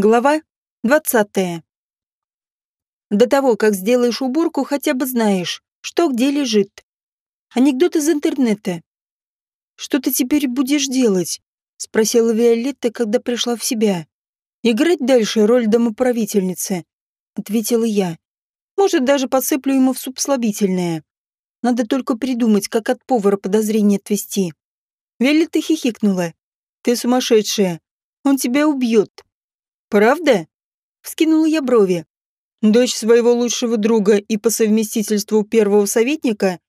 Глава 20. До того, как сделаешь уборку, хотя бы знаешь, что где лежит. Анекдот из интернета. «Что ты теперь будешь делать?» — спросила Виолетта, когда пришла в себя. «Играть дальше роль домоправительницы», — ответила я. «Может, даже подсыплю ему в суп слабительное. Надо только придумать, как от повара подозрение отвести». Виолетта хихикнула. «Ты сумасшедшая. Он тебя убьет». «Правда?» — вскинула я брови. «Дочь своего лучшего друга и по совместительству первого советника?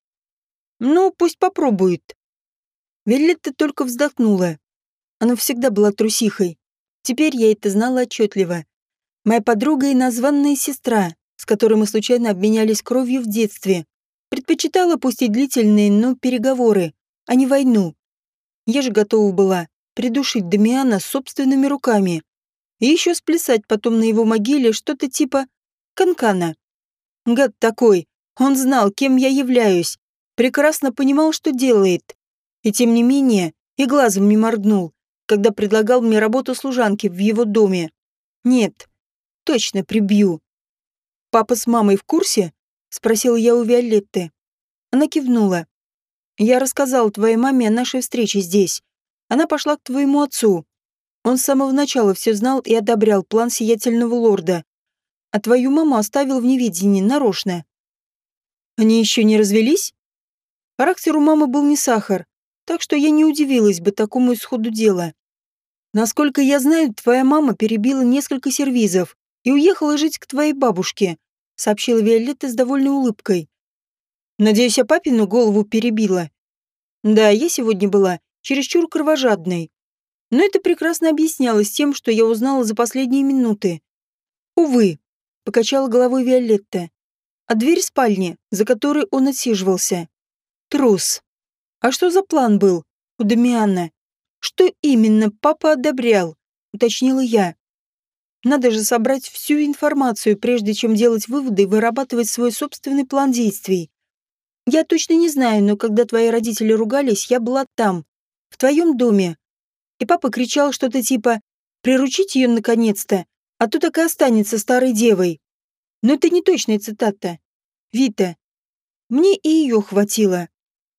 Ну, пусть попробует». Виолетта только вздохнула. Она всегда была трусихой. Теперь я это знала отчетливо. Моя подруга и названная сестра, с которой мы случайно обменялись кровью в детстве, предпочитала пусть и длительные, но переговоры, а не войну. Я же готова была придушить Дамиана собственными руками и еще сплясать потом на его могиле что-то типа канкана. Гад такой, он знал, кем я являюсь, прекрасно понимал, что делает. И тем не менее, и глазом не моргнул, когда предлагал мне работу служанки в его доме. Нет, точно прибью. «Папа с мамой в курсе?» — спросил я у Виолетты. Она кивнула. «Я рассказал твоей маме о нашей встрече здесь. Она пошла к твоему отцу. Он с самого начала все знал и одобрял план сиятельного лорда. А твою маму оставил в неведении нарочно. Они еще не развелись? Характер у мамы был не сахар, так что я не удивилась бы такому исходу дела. Насколько я знаю, твоя мама перебила несколько сервизов и уехала жить к твоей бабушке, сообщила Виолетта с довольной улыбкой. Надеюсь, я папину голову перебила. Да, я сегодня была чересчур кровожадной. Но это прекрасно объяснялось тем, что я узнала за последние минуты. Увы, покачала головой Виолетта. А дверь спальни, за которой он отсиживался. Трус. А что за план был у Дамиана? Что именно папа одобрял? Уточнила я. Надо же собрать всю информацию, прежде чем делать выводы и вырабатывать свой собственный план действий. Я точно не знаю, но когда твои родители ругались, я была там, в твоем доме, и папа кричал что-то типа «Приручить ее наконец-то, а то так и останется старой девой». Но это не точная цитата. Вита. Мне и ее хватило.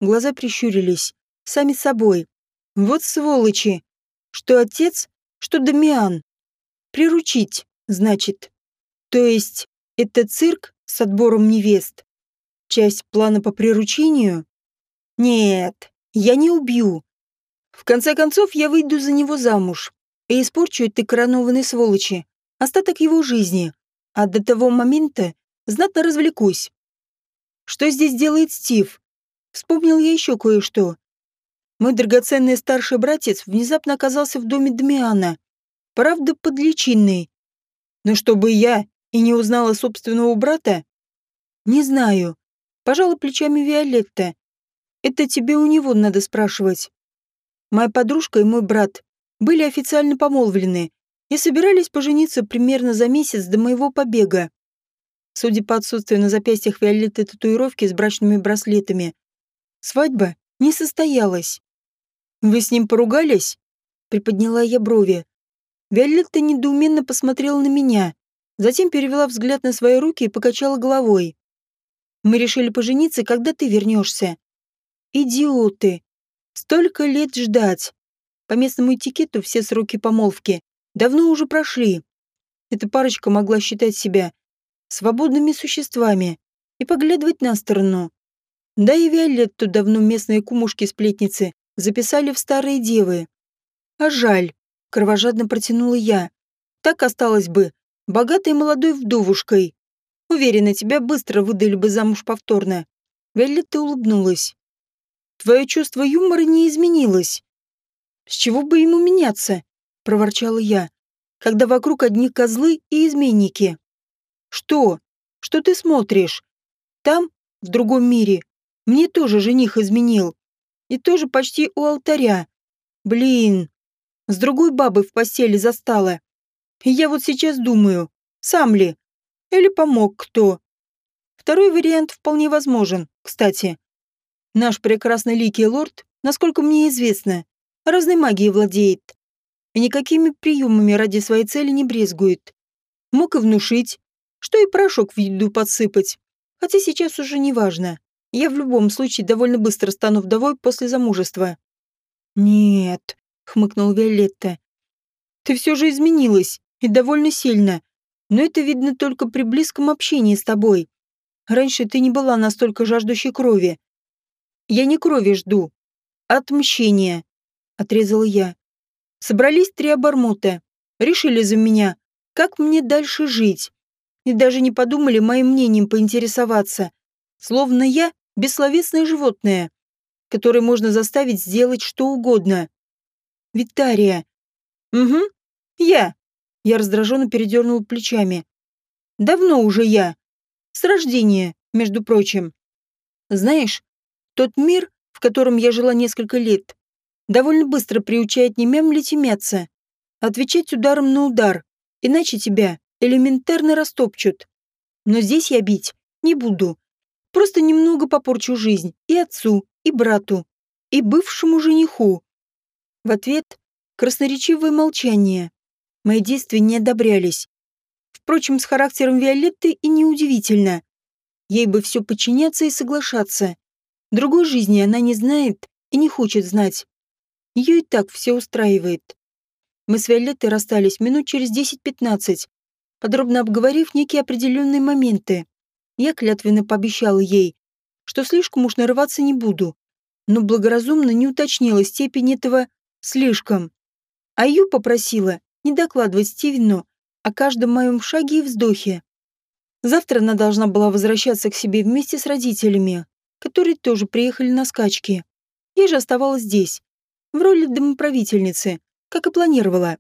Глаза прищурились. Сами собой. Вот сволочи. Что отец, что Дамиан. Приручить, значит. То есть, это цирк с отбором невест? Часть плана по приручению? Нет, я не убью. В конце концов, я выйду за него замуж и испорчу этой коронованной сволочи остаток его жизни, а до того момента знатно развлекусь. Что здесь делает Стив? Вспомнил я еще кое-что. Мой драгоценный старший братец внезапно оказался в доме Дмиана. Правда, под личиной. Но чтобы я и не узнала собственного брата? Не знаю. Пожала плечами Виолетта. Это тебе у него надо спрашивать. Моя подружка и мой брат были официально помолвлены и собирались пожениться примерно за месяц до моего побега. Судя по отсутствию на запястьях Виолетты татуировки с брачными браслетами, свадьба не состоялась. «Вы с ним поругались?» Приподняла я брови. Виолетта недоуменно посмотрела на меня, затем перевела взгляд на свои руки и покачала головой. «Мы решили пожениться, когда ты вернешься». «Идиоты!» Столько лет ждать. По местному этикету все сроки помолвки давно уже прошли. Эта парочка могла считать себя свободными существами и поглядывать на сторону. Да и Виолетту давно местные кумушки-сплетницы записали в старые девы. А жаль, кровожадно протянула я. Так осталось бы, богатой молодой вдовушкой. Уверена, тебя быстро выдали бы замуж повторно. Виолетта улыбнулась. Твое чувство юмора не изменилось. С чего бы ему меняться? Проворчала я, когда вокруг одни козлы и изменники. Что? Что ты смотришь? Там, в другом мире, мне тоже жених изменил. И тоже почти у алтаря. Блин, с другой бабой в постели застала. И я вот сейчас думаю, сам ли? Или помог кто? Второй вариант вполне возможен, кстати. Наш прекрасный ликий лорд, насколько мне известно, разной магией владеет. и никакими приемами ради своей цели не брезгует. Мог и внушить, что и порошок в еду подсыпать. Хотя сейчас уже не важно. Я в любом случае довольно быстро стану вдовой после замужества. «Нет», — хмыкнул Виолетта. «Ты все же изменилась, и довольно сильно. Но это видно только при близком общении с тобой. Раньше ты не была настолько жаждущей крови. Я не крови жду, отмщения», — отрезала я. Собрались три обормота. Решили за меня, как мне дальше жить. И даже не подумали моим мнением поинтересоваться. Словно я бессловесное животное, которое можно заставить сделать что угодно. Витария. Угу, я. Я раздраженно передернул плечами. Давно уже я. С рождения, между прочим. Знаешь, тот мир, в котором я жила несколько лет, довольно быстро приучает не мямлить и мяться, отвечать ударом на удар, иначе тебя элементарно растопчут. Но здесь я бить не буду. Просто немного попорчу жизнь и отцу, и брату, и бывшему жениху. В ответ красноречивое молчание. Мои действия не одобрялись. Впрочем, с характером Виолетты и неудивительно. Ей бы все подчиняться и соглашаться. Другой жизни она не знает и не хочет знать. Ее и так все устраивает. Мы с Виолеттой расстались минут через 10-15, подробно обговорив некие определенные моменты. Я клятвенно пообещала ей, что слишком уж нарываться не буду, но благоразумно не уточнила степень этого «слишком». А ее попросила не докладывать Стивену о каждом моем шаге и вздохе. Завтра она должна была возвращаться к себе вместе с родителями, которые тоже приехали на скачки. Я же оставалась здесь, в роли домоправительницы, как и планировала.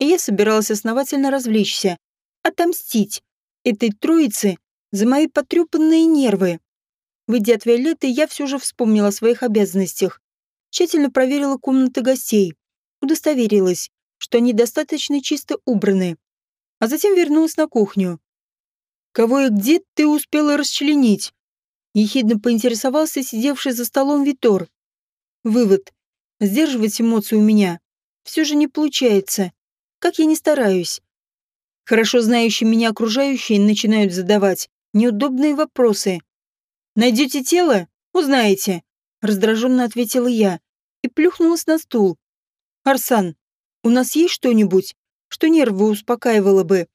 И я собиралась основательно развлечься, отомстить этой троице за мои потрепанные нервы. Выйдя от Виолетты, я все же вспомнила о своих обязанностях. Тщательно проверила комнаты гостей, удостоверилась, что они достаточно чисто убраны. А затем вернулась на кухню. «Кого и где ты успела расчленить?» Ехидно поинтересовался сидевший за столом Витор. Вывод. Сдерживать эмоции у меня все же не получается, как я не стараюсь. Хорошо знающие меня окружающие начинают задавать неудобные вопросы. «Найдете тело? Узнаете», — раздраженно ответила я и плюхнулась на стул. «Арсан, у нас есть что-нибудь, что нервы успокаивало бы?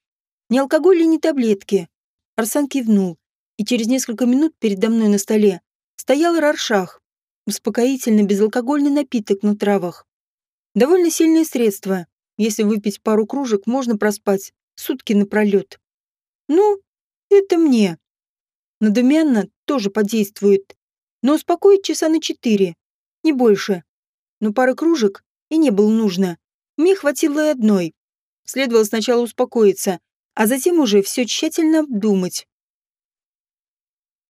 Не алкоголь и не таблетки?» Арсан кивнул, и через несколько минут передо мной на столе стоял раршах. Успокоительный безалкогольный напиток на травах. Довольно сильное средство. Если выпить пару кружек, можно проспать сутки напролет. Ну, это мне. На Думянна тоже подействует, но успокоит часа на четыре, не больше. Но пары кружек и не было нужно. Мне хватило и одной. Следовало сначала успокоиться, а затем уже все тщательно обдумать.